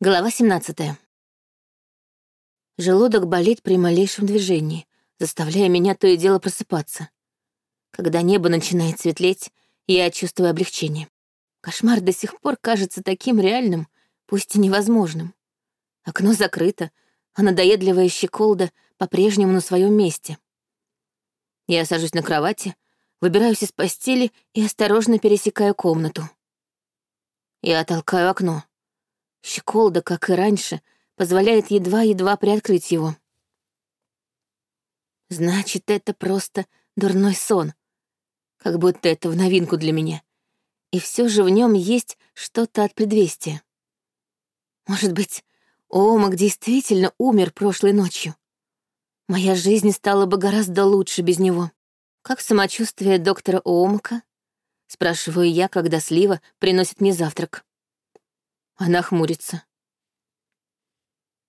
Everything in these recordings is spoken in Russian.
Глава 17. Желудок болит при малейшем движении, заставляя меня то и дело просыпаться. Когда небо начинает светлеть, я чувствую облегчение. Кошмар до сих пор кажется таким реальным, пусть и невозможным. Окно закрыто, а надоедливая щеколда по-прежнему на своем месте. Я сажусь на кровати, выбираюсь из постели и осторожно пересекаю комнату. Я толкаю окно. Щеколда, как и раньше, позволяет едва-едва приоткрыть его. Значит, это просто дурной сон. Как будто это в новинку для меня. И все же в нем есть что-то от предвестия. Может быть, Омак действительно умер прошлой ночью. Моя жизнь стала бы гораздо лучше без него. Как самочувствие доктора Омака? Спрашиваю я, когда Слива приносит мне завтрак. Она хмурится.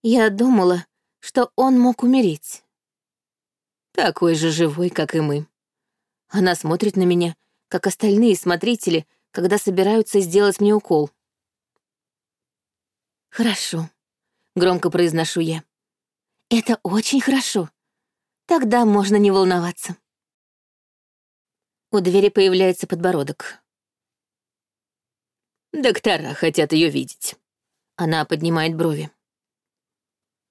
Я думала, что он мог умереть. Такой же живой, как и мы. Она смотрит на меня, как остальные смотрители, когда собираются сделать мне укол. «Хорошо», — громко произношу я. «Это очень хорошо. Тогда можно не волноваться». У двери появляется подбородок. Доктора хотят ее видеть. Она поднимает брови.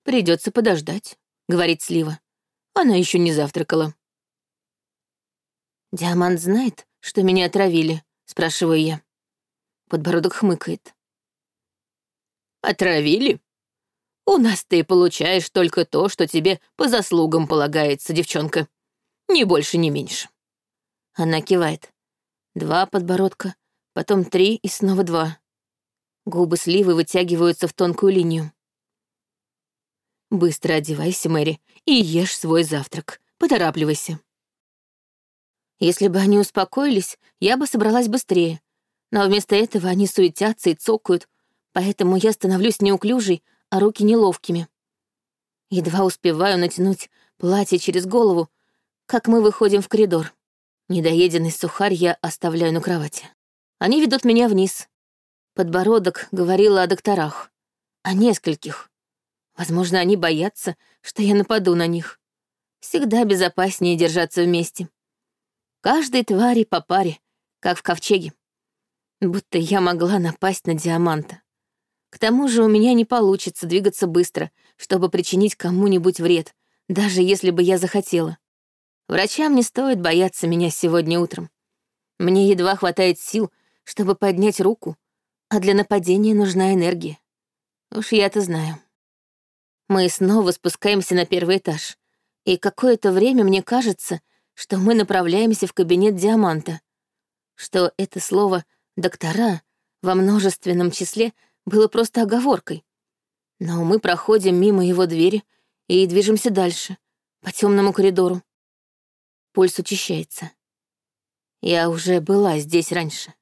Придется подождать, говорит Слива. Она еще не завтракала. Диамант знает, что меня отравили, спрашиваю я. Подбородок хмыкает. Отравили? У нас ты получаешь только то, что тебе по заслугам полагается, девчонка. Ни больше, ни меньше. Она кивает. Два подбородка, потом три и снова два. Губы сливы вытягиваются в тонкую линию. «Быстро одевайся, Мэри, и ешь свой завтрак. Поторапливайся». Если бы они успокоились, я бы собралась быстрее. Но вместо этого они суетятся и цокают, поэтому я становлюсь неуклюжей, а руки неловкими. Едва успеваю натянуть платье через голову, как мы выходим в коридор. Недоеденный сухарь я оставляю на кровати. Они ведут меня вниз. Подбородок говорила о докторах. О нескольких. Возможно, они боятся, что я нападу на них. Всегда безопаснее держаться вместе. Каждой твари по паре, как в ковчеге. Будто я могла напасть на диаманта. К тому же у меня не получится двигаться быстро, чтобы причинить кому-нибудь вред, даже если бы я захотела. Врачам не стоит бояться меня сегодня утром. Мне едва хватает сил, чтобы поднять руку, а для нападения нужна энергия. Уж я-то знаю. Мы снова спускаемся на первый этаж, и какое-то время мне кажется, что мы направляемся в кабинет Диаманта, что это слово «доктора» во множественном числе было просто оговоркой. Но мы проходим мимо его двери и движемся дальше, по темному коридору. Пульс учащается. Я уже была здесь раньше.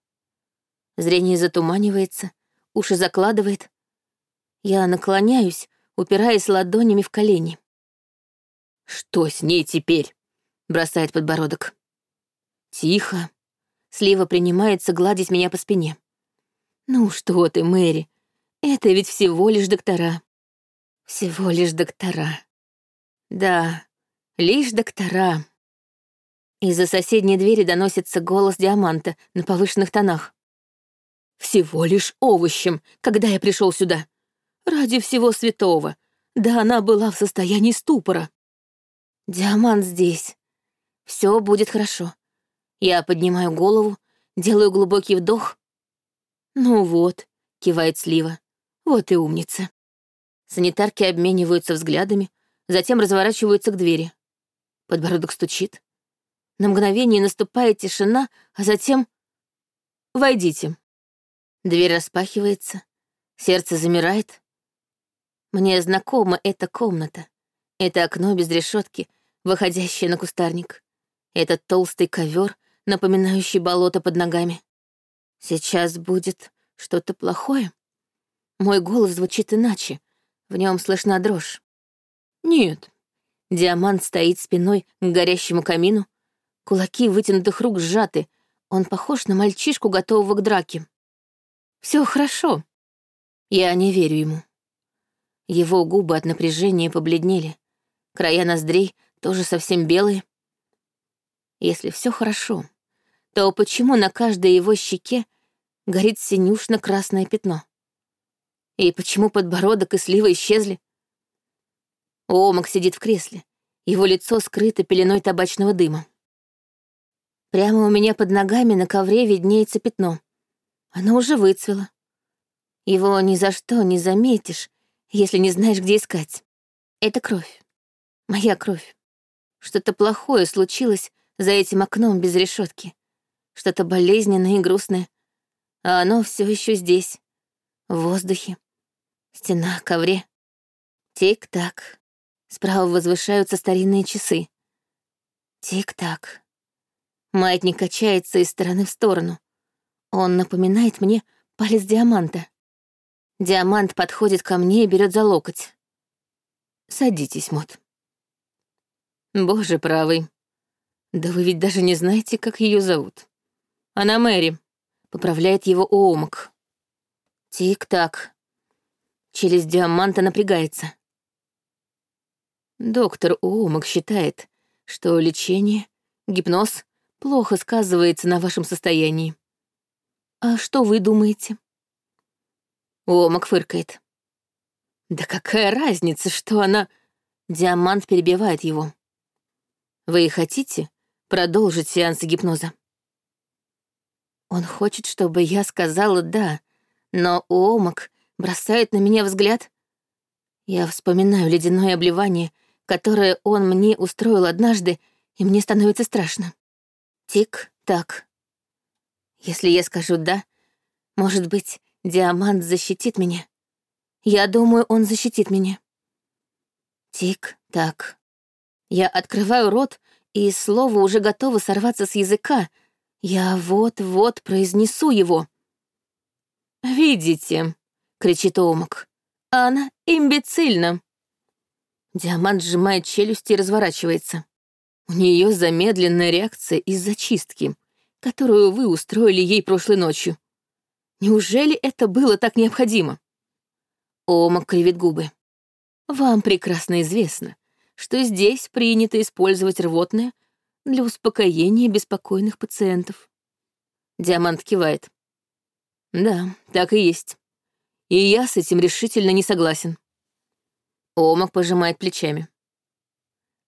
Зрение затуманивается, уши закладывает. Я наклоняюсь, упираясь ладонями в колени. «Что с ней теперь?» — бросает подбородок. «Тихо». Слива принимается гладить меня по спине. «Ну что ты, Мэри, это ведь всего лишь доктора». «Всего лишь доктора». «Да, лишь доктора». Из-за соседней двери доносится голос Диаманта на повышенных тонах. Всего лишь овощем, когда я пришел сюда. Ради всего святого. Да она была в состоянии ступора. Диамант здесь. Все будет хорошо. Я поднимаю голову, делаю глубокий вдох. Ну вот, кивает Слива. Вот и умница. Санитарки обмениваются взглядами, затем разворачиваются к двери. Подбородок стучит. На мгновение наступает тишина, а затем... «Войдите», Дверь распахивается, сердце замирает. Мне знакома эта комната. Это окно без решетки, выходящее на кустарник. Этот толстый ковер, напоминающий болото под ногами. Сейчас будет что-то плохое. Мой голос звучит иначе, в нем слышна дрожь. Нет. Диамант стоит спиной к горящему камину, кулаки вытянутых рук сжаты, он похож на мальчишку, готового к драке. Все хорошо. Я не верю ему. Его губы от напряжения побледнели. Края ноздрей тоже совсем белые. Если все хорошо, то почему на каждой его щеке горит синюшно-красное пятно? И почему подбородок и слива исчезли? Омак сидит в кресле. Его лицо скрыто пеленой табачного дыма. Прямо у меня под ногами на ковре виднеется пятно. Оно уже выцвело. Его ни за что не заметишь, если не знаешь, где искать. Это кровь. Моя кровь. Что-то плохое случилось за этим окном без решетки. Что-то болезненное и грустное. А оно все еще здесь. В воздухе. Стена, ковре. Тик-так. Справа возвышаются старинные часы. Тик-так. Маятник качается из стороны в сторону. Он напоминает мне палец диаманта. Диамант подходит ко мне и берет за локоть. «Садитесь, Мот». «Боже правый. Да вы ведь даже не знаете, как ее зовут. Она Мэри», — поправляет его Оумак. Тик-так. Челюсть диаманта напрягается. Доктор Оумак считает, что лечение, гипноз плохо сказывается на вашем состоянии. А что вы думаете? Омак фыркает. Да какая разница, что она... Диамант перебивает его. Вы хотите продолжить сеанс гипноза? Он хочет, чтобы я сказала «да», но Омак бросает на меня взгляд. Я вспоминаю ледяное обливание, которое он мне устроил однажды, и мне становится страшно. Тик-так. Если я скажу «да», может быть, Диамант защитит меня. Я думаю, он защитит меня. Тик-так. Я открываю рот, и слово уже готово сорваться с языка. Я вот-вот произнесу его. «Видите», — кричит Омак, — «она имбецильна». Диамант сжимает челюсти и разворачивается. У нее замедленная реакция из-за чистки, которую вы устроили ей прошлой ночью. Неужели это было так необходимо? Омак кривит губы. Вам прекрасно известно, что здесь принято использовать рвотное для успокоения беспокойных пациентов. Диамант кивает. Да, так и есть. И я с этим решительно не согласен. Омак пожимает плечами.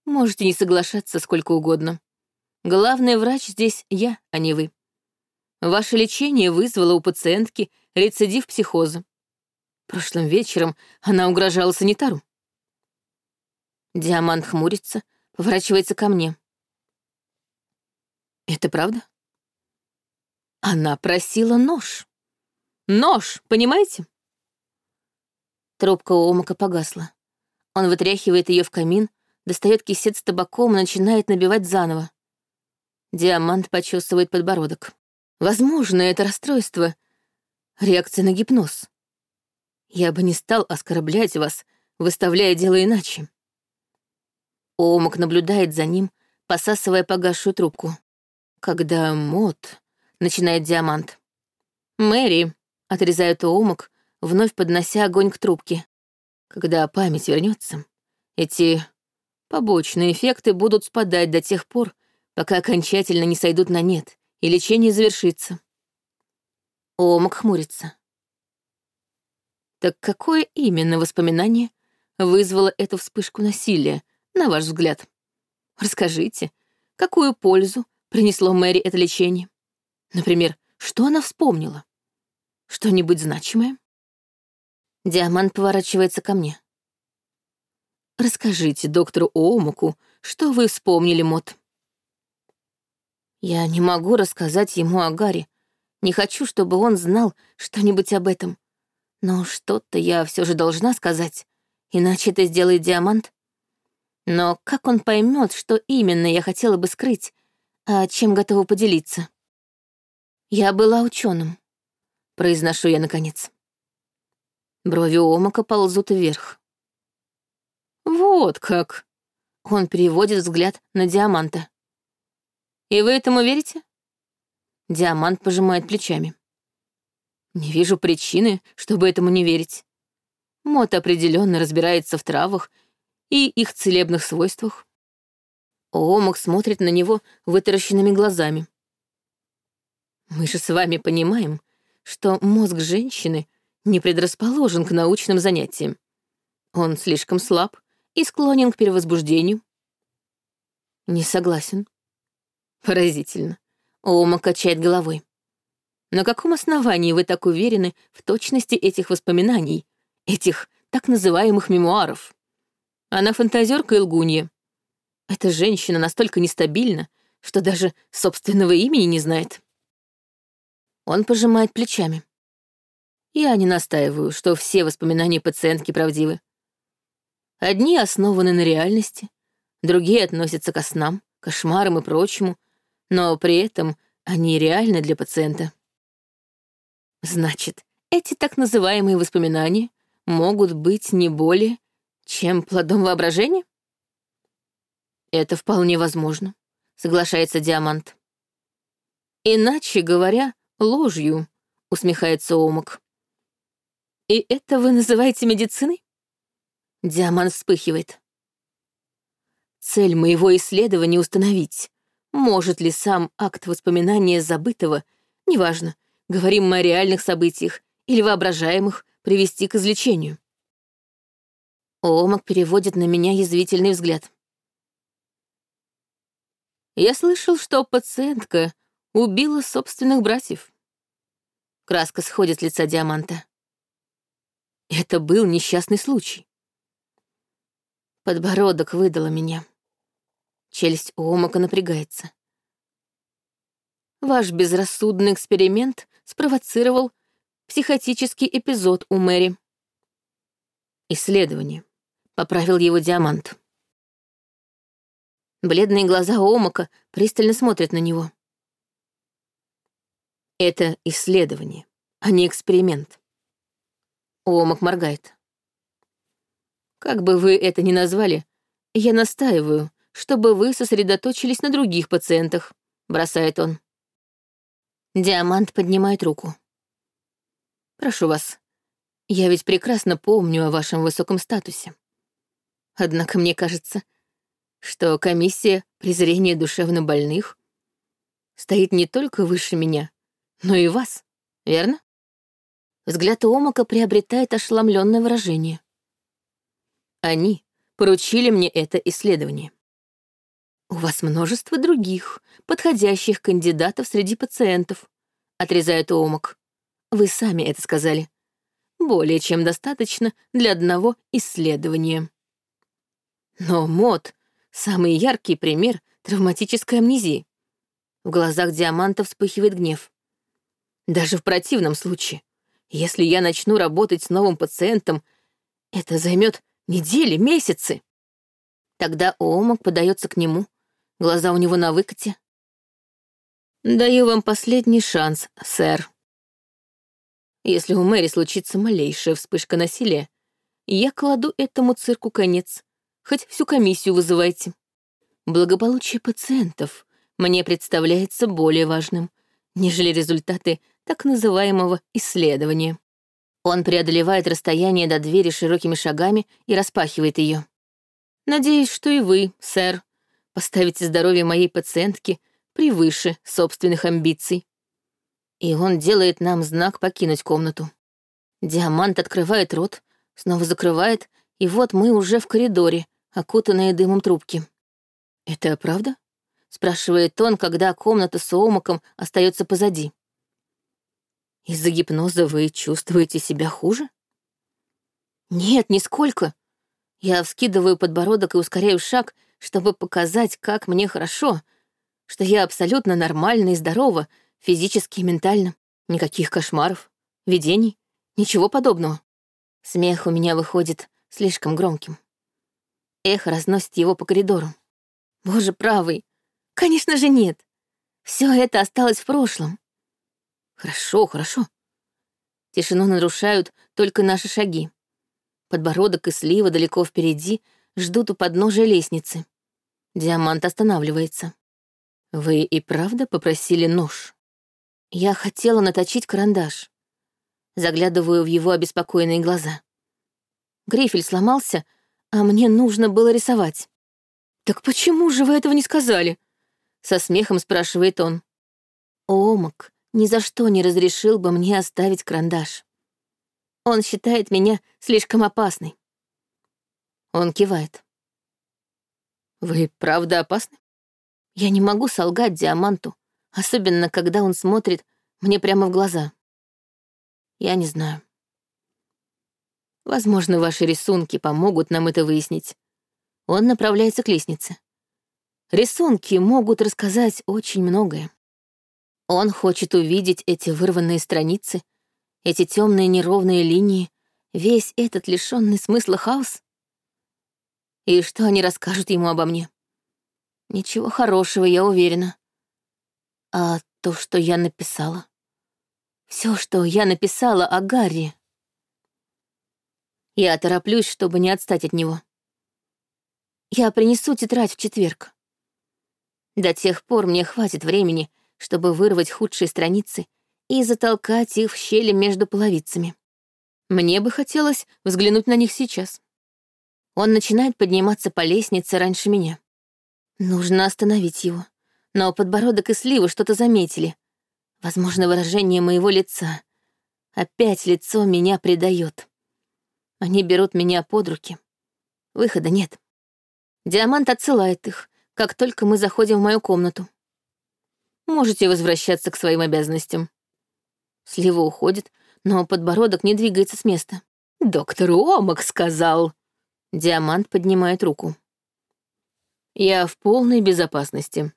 Можете не соглашаться сколько угодно. Главный врач здесь я, а не вы. Ваше лечение вызвало у пациентки рецидив психоза. Прошлым вечером она угрожала санитару. Диамант хмурится, поворачивается ко мне. Это правда? Она просила нож. Нож, понимаете? Трубка у Омака погасла. Он вытряхивает ее в камин, достает кисет с табаком и начинает набивать заново. Диамант почесывает подбородок. Возможно, это расстройство — реакция на гипноз. Я бы не стал оскорблять вас, выставляя дело иначе. Омак наблюдает за ним, посасывая погасшую трубку. Когда мод, начинает диамант. Мэри, отрезает Омак, вновь поднося огонь к трубке. Когда память вернется, эти побочные эффекты будут спадать до тех пор, пока окончательно не сойдут на нет и лечение завершится. Омак хмурится. Так какое именно воспоминание вызвало эту вспышку насилия, на ваш взгляд? Расскажите, какую пользу принесло Мэри это лечение? Например, что она вспомнила? Что-нибудь значимое? Диамант поворачивается ко мне. Расскажите доктору Омаку, что вы вспомнили, Мот. Я не могу рассказать ему о Гарри. Не хочу, чтобы он знал что-нибудь об этом. Но что-то я все же должна сказать, иначе это сделает Диамант. Но как он поймет, что именно я хотела бы скрыть, а чем готова поделиться? Я была ученым, произношу я наконец. Брови Омака ползут вверх. Вот как. Он переводит взгляд на Диаманта. И вы этому верите? Диамант пожимает плечами. Не вижу причины, чтобы этому не верить. Мот определенно разбирается в травах и их целебных свойствах. Омак смотрит на него вытаращенными глазами. Мы же с вами понимаем, что мозг женщины не предрасположен к научным занятиям. Он слишком слаб и склонен к перевозбуждению. Не согласен. Поразительно. Ома качает головой. На каком основании вы так уверены в точности этих воспоминаний, этих так называемых мемуаров? Она фантазерка и лгунья. Эта женщина настолько нестабильна, что даже собственного имени не знает. Он пожимает плечами. Я не настаиваю, что все воспоминания пациентки правдивы. Одни основаны на реальности, другие относятся ко снам, кошмарам и прочему, но при этом они реальны для пациента. Значит, эти так называемые воспоминания могут быть не более, чем плодом воображения? Это вполне возможно, соглашается Диамант. Иначе говоря, ложью, усмехается Омак. И это вы называете медициной? Диамант вспыхивает. Цель моего исследования — установить, может ли сам акт воспоминания забытого, неважно, говорим мы о реальных событиях или воображаемых, привести к излечению. Омак переводит на меня язвительный взгляд. Я слышал, что пациентка убила собственных братьев. Краска сходит с лица Диаманта. Это был несчастный случай. Подбородок выдала меня. Челюсть у Омака напрягается. Ваш безрассудный эксперимент спровоцировал психотический эпизод у Мэри. Исследование. Поправил его диамант. Бледные глаза Омака пристально смотрят на него. Это исследование, а не эксперимент. Омак моргает. Как бы вы это ни назвали, я настаиваю, чтобы вы сосредоточились на других пациентах, бросает он. Диамант поднимает руку. Прошу вас, я ведь прекрасно помню о вашем высоком статусе. Однако мне кажется, что комиссия презрения душевнобольных стоит не только выше меня, но и вас, верно? Взгляд Омака приобретает ошеломленное выражение. Они поручили мне это исследование. У вас множество других, подходящих кандидатов среди пациентов, отрезает Омак. Вы сами это сказали. Более чем достаточно для одного исследования. Но мод — самый яркий пример травматической амнезии. В глазах Диаманта вспыхивает гнев. Даже в противном случае, если я начну работать с новым пациентом, это займет Недели, месяцы. Тогда Оумак подается к нему, глаза у него на выкате. «Даю вам последний шанс, сэр. Если у Мэри случится малейшая вспышка насилия, я кладу этому цирку конец, хоть всю комиссию вызывайте. Благополучие пациентов мне представляется более важным, нежели результаты так называемого исследования. Он преодолевает расстояние до двери широкими шагами и распахивает ее. «Надеюсь, что и вы, сэр, поставите здоровье моей пациентки превыше собственных амбиций». И он делает нам знак покинуть комнату. Диамант открывает рот, снова закрывает, и вот мы уже в коридоре, окутанные дымом трубки. «Это правда?» — спрашивает он, когда комната с омаком остается позади. Из-за гипноза вы чувствуете себя хуже? Нет, нисколько. Я вскидываю подбородок и ускоряю шаг, чтобы показать, как мне хорошо, что я абсолютно нормальна и здорова, физически и ментально. Никаких кошмаров, видений, ничего подобного. Смех у меня выходит слишком громким. Эхо разносит его по коридору. Боже правый, конечно же нет. Все это осталось в прошлом. Хорошо, хорошо. Тишину нарушают только наши шаги. Подбородок и слива далеко впереди ждут у подножия лестницы. Диамант останавливается. Вы и правда попросили нож? Я хотела наточить карандаш. Заглядываю в его обеспокоенные глаза. Грифель сломался, а мне нужно было рисовать. «Так почему же вы этого не сказали?» Со смехом спрашивает он. Омак ни за что не разрешил бы мне оставить карандаш. Он считает меня слишком опасной. Он кивает. «Вы правда опасны?» Я не могу солгать Диаманту, особенно когда он смотрит мне прямо в глаза. Я не знаю. Возможно, ваши рисунки помогут нам это выяснить. Он направляется к лестнице. Рисунки могут рассказать очень многое. Он хочет увидеть эти вырванные страницы, эти темные неровные линии, весь этот лишенный смысла хаос. И что они расскажут ему обо мне? Ничего хорошего, я уверена. А то, что я написала. Все, что я написала о Гарри. Я тороплюсь, чтобы не отстать от него. Я принесу тетрадь в четверг. До тех пор мне хватит времени, чтобы вырвать худшие страницы и затолкать их в щели между половицами. Мне бы хотелось взглянуть на них сейчас. Он начинает подниматься по лестнице раньше меня. Нужно остановить его. Но подбородок и сливы что-то заметили. Возможно, выражение моего лица. Опять лицо меня предает. Они берут меня под руки. Выхода нет. Диамант отсылает их, как только мы заходим в мою комнату. Можете возвращаться к своим обязанностям. Слива уходит, но подбородок не двигается с места. «Доктор Омак сказал». Диамант поднимает руку. «Я в полной безопасности».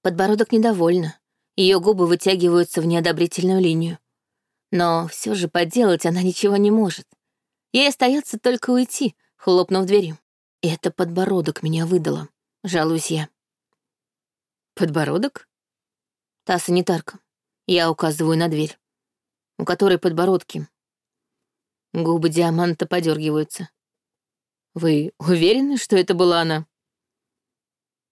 Подбородок недовольна. Ее губы вытягиваются в неодобрительную линию. Но все же поделать она ничего не может. Ей остается только уйти, хлопнув дверью. это подбородок меня выдало, жалуюсь я. Подбородок? Та санитарка. Я указываю на дверь, у которой подбородки. Губы диаманта подергиваются. Вы уверены, что это была она?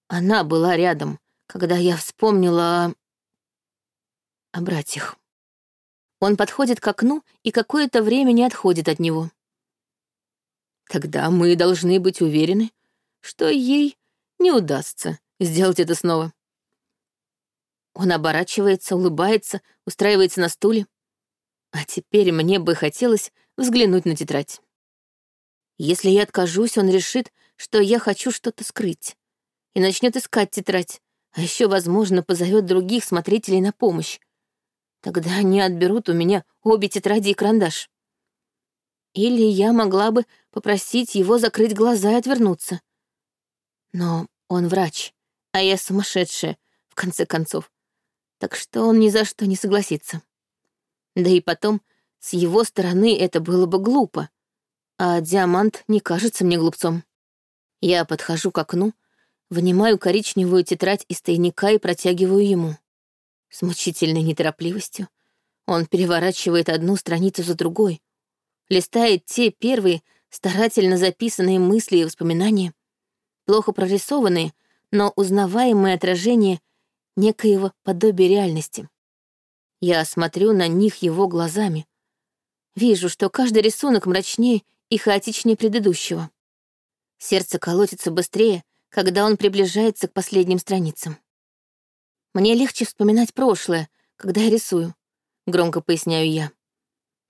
Она была рядом, когда я вспомнила о... братьях. Он подходит к окну и какое-то время не отходит от него. Тогда мы должны быть уверены, что ей не удастся сделать это снова. Он оборачивается, улыбается, устраивается на стуле. А теперь мне бы хотелось взглянуть на тетрадь. Если я откажусь, он решит, что я хочу что-то скрыть, и начнет искать тетрадь, а еще, возможно, позовет других смотрителей на помощь. Тогда они отберут у меня обе тетради и карандаш. Или я могла бы попросить его закрыть глаза и отвернуться. Но он врач, а я сумасшедшая, в конце концов так что он ни за что не согласится. Да и потом, с его стороны это было бы глупо, а диамант не кажется мне глупцом. Я подхожу к окну, вынимаю коричневую тетрадь из тайника и протягиваю ему. С мучительной неторопливостью он переворачивает одну страницу за другой, листает те первые старательно записанные мысли и воспоминания, плохо прорисованные, но узнаваемые отражения некоего подобия реальности. Я смотрю на них его глазами. Вижу, что каждый рисунок мрачнее и хаотичнее предыдущего. Сердце колотится быстрее, когда он приближается к последним страницам. Мне легче вспоминать прошлое, когда я рисую, громко поясняю я.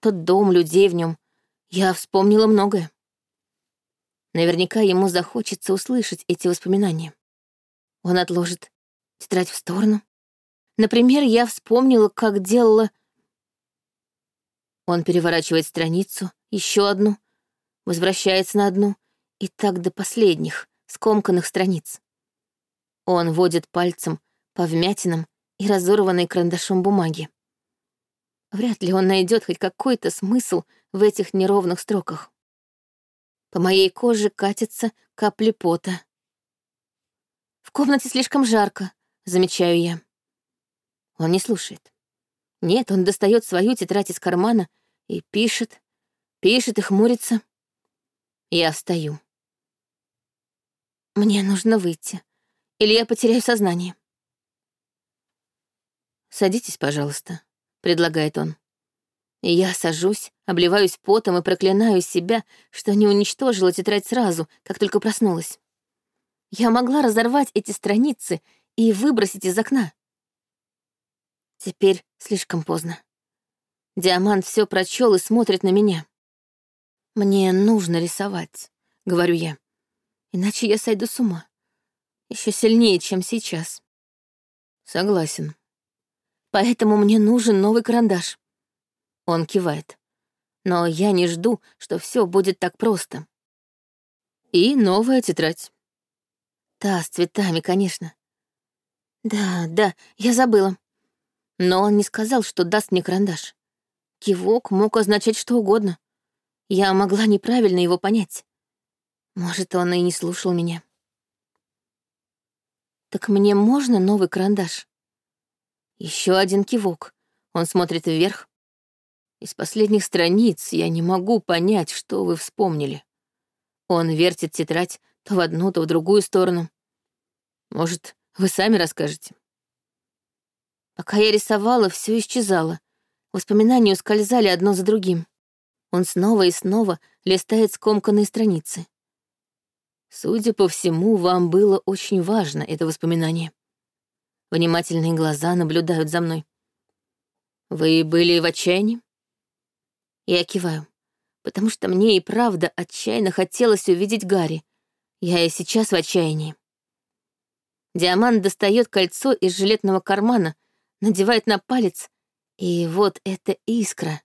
Тот дом, людей в нем. Я вспомнила многое. Наверняка ему захочется услышать эти воспоминания. Он отложит тетрадь в сторону. Например, я вспомнила, как делала... Он переворачивает страницу, еще одну, возвращается на одну, и так до последних, скомканных страниц. Он водит пальцем по вмятинам и разорванной карандашом бумаги. Вряд ли он найдет хоть какой-то смысл в этих неровных строках. По моей коже катятся капли пота. В комнате слишком жарко, замечаю я. Он не слушает. Нет, он достает свою тетрадь из кармана и пишет, пишет и хмурится. Я встаю. Мне нужно выйти, или я потеряю сознание. «Садитесь, пожалуйста», — предлагает он. И я сажусь, обливаюсь потом и проклинаю себя, что не уничтожила тетрадь сразу, как только проснулась. Я могла разорвать эти страницы и выбросить из окна. Теперь слишком поздно. Диамант все прочел и смотрит на меня. «Мне нужно рисовать», — говорю я. «Иначе я сойду с ума. Еще сильнее, чем сейчас». «Согласен. Поэтому мне нужен новый карандаш». Он кивает. Но я не жду, что все будет так просто. И новая тетрадь. Та, с цветами, конечно. Да, да, я забыла. Но он не сказал, что даст мне карандаш. Кивок мог означать что угодно. Я могла неправильно его понять. Может, он и не слушал меня. Так мне можно новый карандаш? Еще один кивок. Он смотрит вверх. Из последних страниц я не могу понять, что вы вспомнили. Он вертит тетрадь то в одну, то в другую сторону. Может, вы сами расскажете? Пока я рисовала, все исчезало. Воспоминания ускользали одно за другим. Он снова и снова листает скомканные страницы. Судя по всему, вам было очень важно это воспоминание. Внимательные глаза наблюдают за мной. Вы были в отчаянии? Я киваю, потому что мне и правда отчаянно хотелось увидеть Гарри. Я и сейчас в отчаянии. Диамант достает кольцо из жилетного кармана, надевает на палец, и вот эта искра.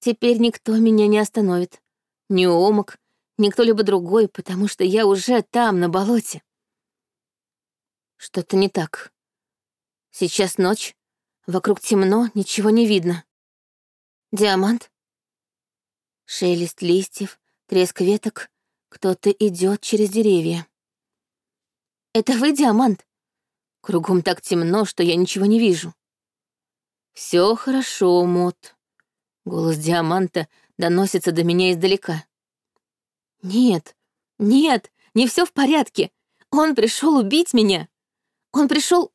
Теперь никто меня не остановит. Ни Омак, ни кто-либо другой, потому что я уже там, на болоте. Что-то не так. Сейчас ночь, вокруг темно, ничего не видно. Диамант? Шелест листьев, треск веток. Кто-то идет через деревья. Это вы, Диамант? Кругом так темно, что я ничего не вижу. Все хорошо, Мот. Голос Диаманта доносится до меня издалека. Нет, нет, не все в порядке. Он пришел убить меня. Он пришел.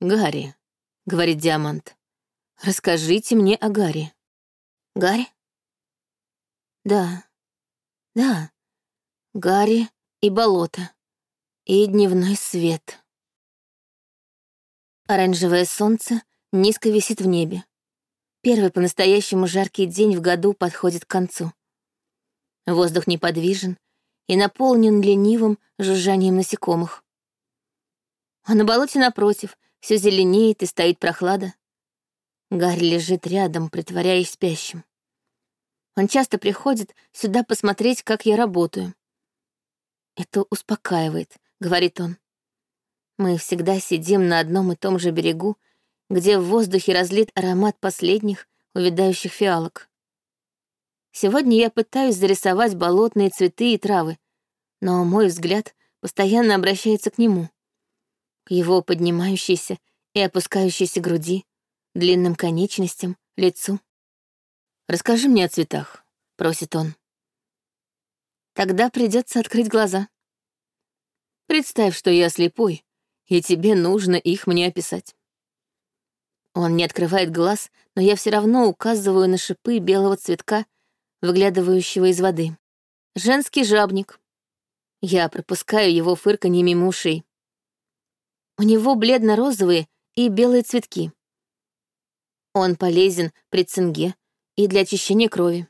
Гарри, говорит Диамант. Расскажите мне о Гарри. Гарри? Да, да. Гарри и болото. И дневной свет. Оранжевое солнце низко висит в небе. Первый по-настоящему жаркий день в году подходит к концу. Воздух неподвижен и наполнен ленивым жужжанием насекомых. А на болоте напротив все зеленеет и стоит прохлада. Гарри лежит рядом, притворяясь спящим. Он часто приходит сюда посмотреть, как я работаю. «Это успокаивает», — говорит он. Мы всегда сидим на одном и том же берегу, где в воздухе разлит аромат последних увядающих фиалок. Сегодня я пытаюсь зарисовать болотные цветы и травы, но мой взгляд постоянно обращается к нему, к его поднимающейся и опускающейся груди, длинным конечностям, лицу. «Расскажи мне о цветах», — просит он. Тогда придется открыть глаза. Представь, что я слепой, и тебе нужно их мне описать. Он не открывает глаз, но я все равно указываю на шипы белого цветка, выглядывающего из воды. Женский жабник. Я пропускаю его фырканье мимо. У него бледно-розовые и белые цветки. Он полезен при цинге, и для очищения крови.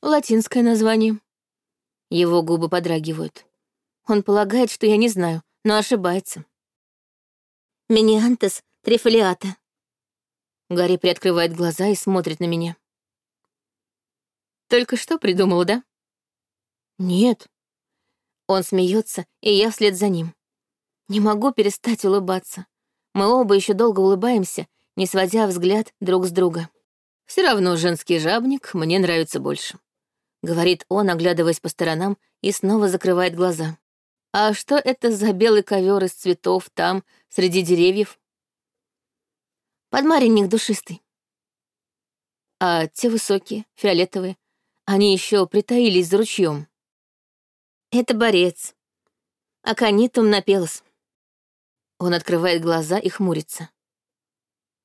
Латинское название. Его губы подрагивают. Он полагает, что я не знаю, но ошибается. Миниантес трифолиата. Гарри приоткрывает глаза и смотрит на меня. Только что придумал, да? Нет. Он смеется, и я вслед за ним. Не могу перестать улыбаться. Мы оба еще долго улыбаемся, не сводя взгляд друг с друга. Все равно женский жабник мне нравится больше», — говорит он, оглядываясь по сторонам, и снова закрывает глаза. «А что это за белый ковер из цветов там, среди деревьев?» «Подмаренник душистый». «А те высокие, фиолетовые, они еще притаились за ручьем. «Это борец. А, Аконитум напелос». Он открывает глаза и хмурится.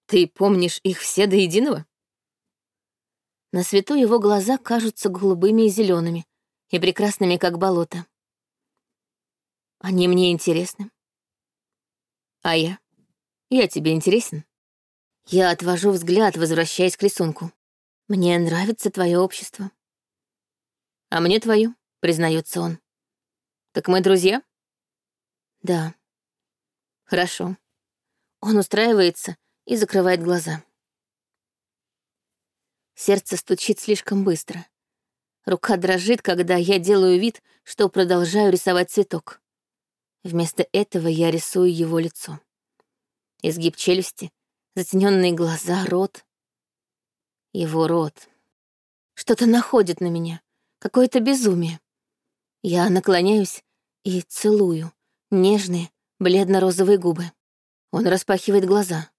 Ты помнишь их все до единого? На свету его глаза кажутся голубыми и зелеными, и прекрасными, как болото. Они мне интересны. А я? Я тебе интересен? Я отвожу взгляд, возвращаясь к рисунку. Мне нравится твое общество. А мне твое, признается он. Так мы друзья? Да. Хорошо. Он устраивается и закрывает глаза. Сердце стучит слишком быстро. Рука дрожит, когда я делаю вид, что продолжаю рисовать цветок. Вместо этого я рисую его лицо. Изгиб челюсти, затененные глаза, рот. Его рот. Что-то находит на меня, какое-то безумие. Я наклоняюсь и целую нежные, бледно-розовые губы. Он распахивает глаза.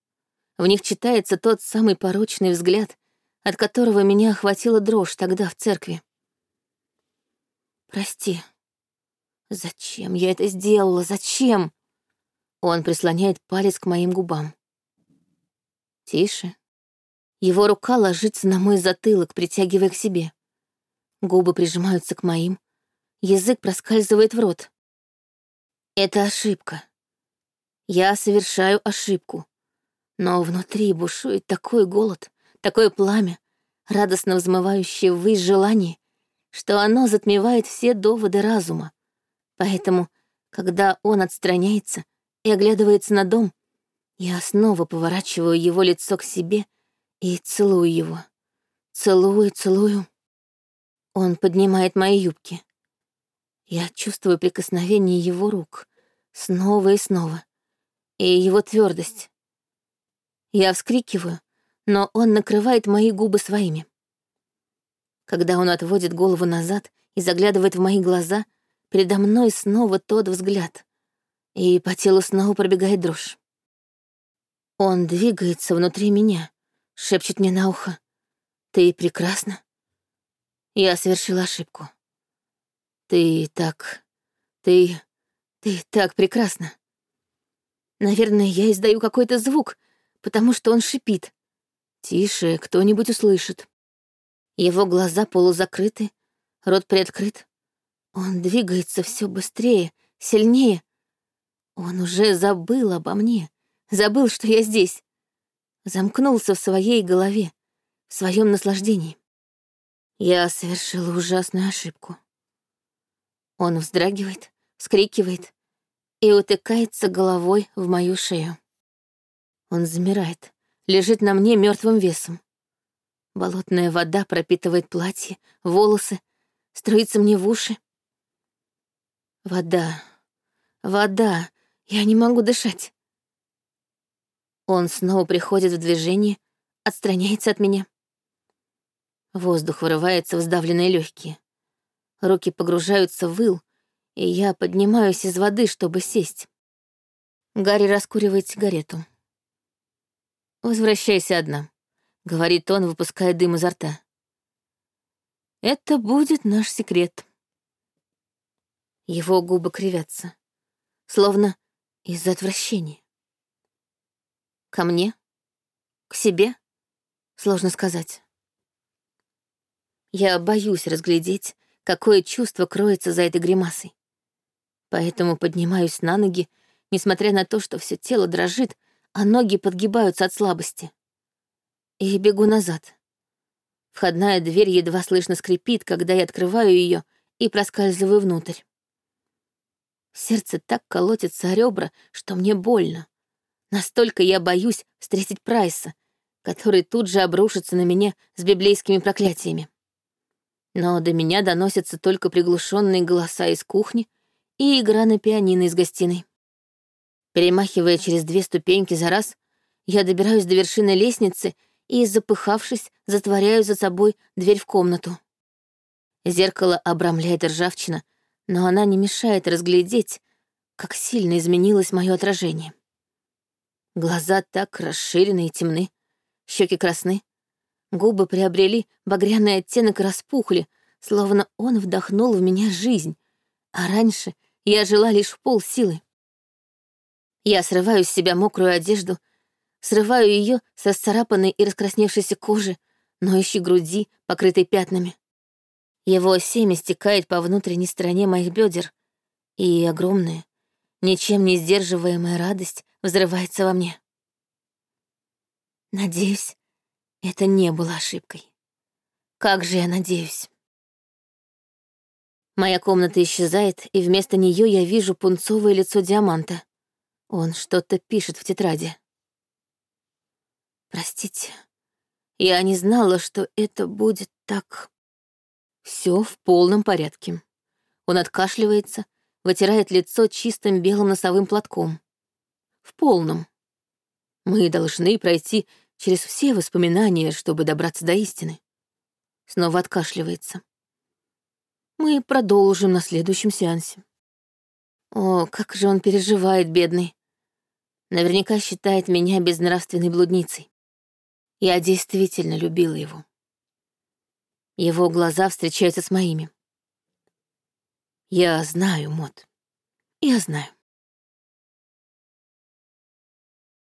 В них читается тот самый порочный взгляд, от которого меня охватила дрожь тогда в церкви. «Прости. Зачем я это сделала? Зачем?» Он прислоняет палец к моим губам. «Тише». Его рука ложится на мой затылок, притягивая к себе. Губы прижимаются к моим. Язык проскальзывает в рот. Это ошибка. Я совершаю ошибку. Но внутри бушует такой голод, такое пламя, радостно взмывающее ввысь желание, что оно затмевает все доводы разума. Поэтому, когда он отстраняется и оглядывается на дом, я снова поворачиваю его лицо к себе и целую его. Целую, целую. Он поднимает мои юбки. Я чувствую прикосновение его рук снова и снова, и его твердость. Я вскрикиваю, но он накрывает мои губы своими. Когда он отводит голову назад и заглядывает в мои глаза, передо мной снова тот взгляд, и по телу снова пробегает дрожь. Он двигается внутри меня, шепчет мне на ухо. «Ты прекрасна?» Я совершила ошибку. Ты так... Ты... Ты так прекрасна. Наверное, я издаю какой-то звук, потому что он шипит. Тише, кто-нибудь услышит. Его глаза полузакрыты, рот приоткрыт. Он двигается все быстрее, сильнее. Он уже забыл обо мне, забыл, что я здесь. Замкнулся в своей голове, в своем наслаждении. Я совершила ужасную ошибку. Он вздрагивает, вскрикивает и утыкается головой в мою шею. Он замирает, лежит на мне мертвым весом. Болотная вода пропитывает платье, волосы, струится мне в уши. Вода, вода, я не могу дышать. Он снова приходит в движение, отстраняется от меня. Воздух вырывается в сдавленные легкие. Руки погружаются в выл, и я поднимаюсь из воды, чтобы сесть. Гарри раскуривает сигарету. «Возвращайся одна», — говорит он, выпуская дым изо рта. «Это будет наш секрет». Его губы кривятся, словно из-за отвращения. Ко мне? К себе? Сложно сказать. Я боюсь разглядеть, какое чувство кроется за этой гримасой. Поэтому поднимаюсь на ноги, несмотря на то, что все тело дрожит, а ноги подгибаются от слабости. И бегу назад. Входная дверь едва слышно скрипит, когда я открываю ее и проскальзываю внутрь. Сердце так колотится о ребра, что мне больно. Настолько я боюсь встретить Прайса, который тут же обрушится на меня с библейскими проклятиями. Но до меня доносятся только приглушенные голоса из кухни и игра на пианино из гостиной. Перемахивая через две ступеньки за раз, я добираюсь до вершины лестницы и, запыхавшись, затворяю за собой дверь в комнату. Зеркало обрамляет ржавчина, но она не мешает разглядеть, как сильно изменилось мое отражение. Глаза так расширены и темны, щеки красны, Губы приобрели багряный оттенок и распухли, словно он вдохнул в меня жизнь, а раньше я жила лишь в полсилы. Я срываю с себя мокрую одежду, Срываю ее со сцарапанной и раскрасневшейся кожи, ноющей груди, покрытой пятнами. Его семя стекает по внутренней стороне моих бедер, и огромная, ничем не сдерживаемая радость взрывается во мне. Надеюсь, это не было ошибкой. Как же я надеюсь. Моя комната исчезает, и вместо нее я вижу пунцовое лицо Диаманта. Он что-то пишет в тетради. Простите, я не знала, что это будет так. Все в полном порядке. Он откашливается, вытирает лицо чистым белым носовым платком. В полном. Мы должны пройти через все воспоминания, чтобы добраться до истины. Снова откашливается. Мы продолжим на следующем сеансе. О, как же он переживает, бедный. Наверняка считает меня безнравственной блудницей. Я действительно любила его. Его глаза встречаются с моими. Я знаю, Мот. Я знаю.